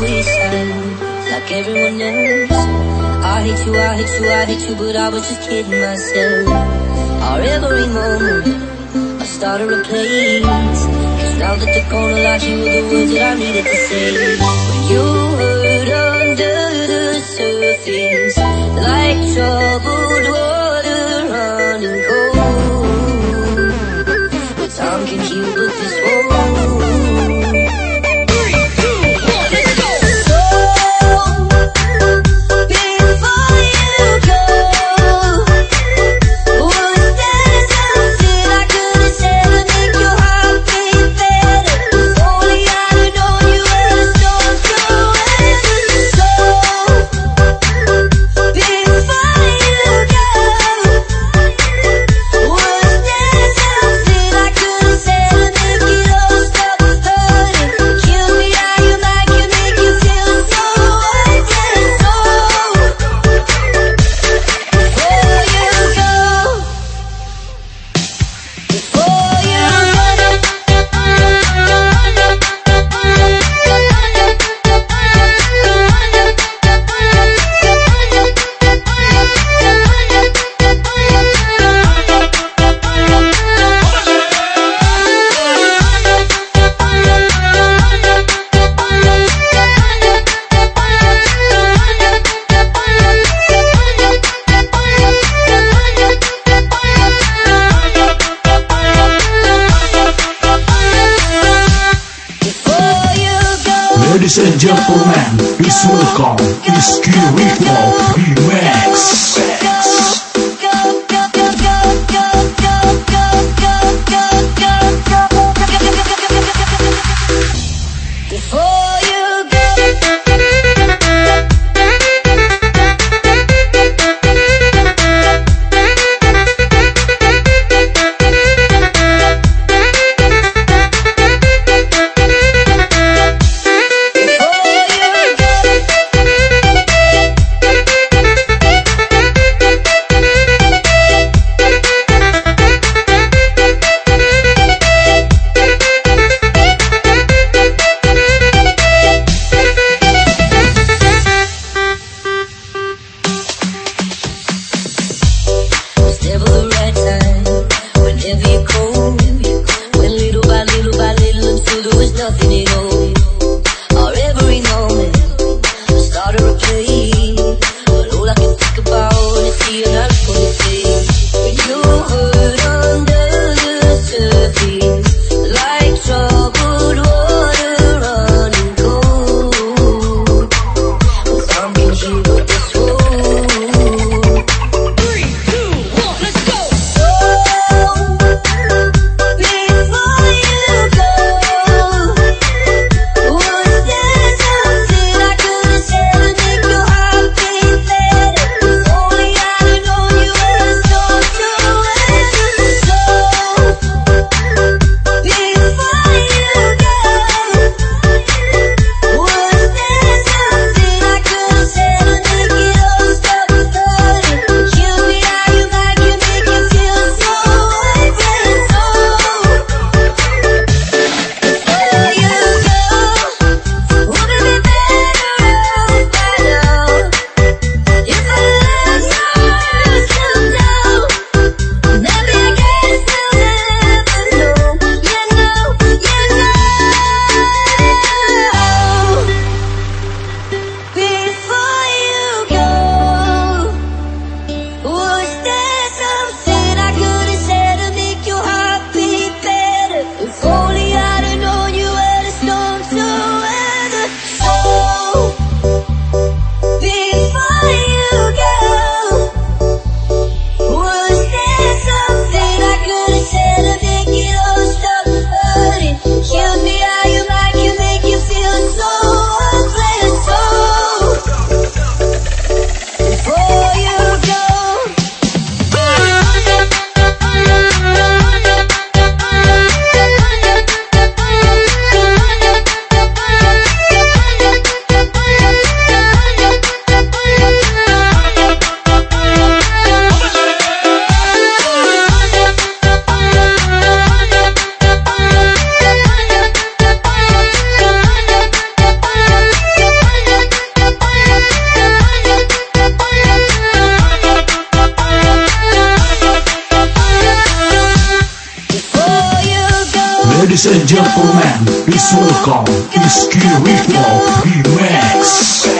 wayside like everyone else. I hate you, I hate you, I hate you, but I was just kidding myself. Our every moment, I started a place. Cause now that they're gone, you were the words that I needed to say. When you hurt under the surface, and gentlemen, please welcome Iski Ritual Remix. Before Ladies and gentlemen, please welcome Iski Ritual Remix.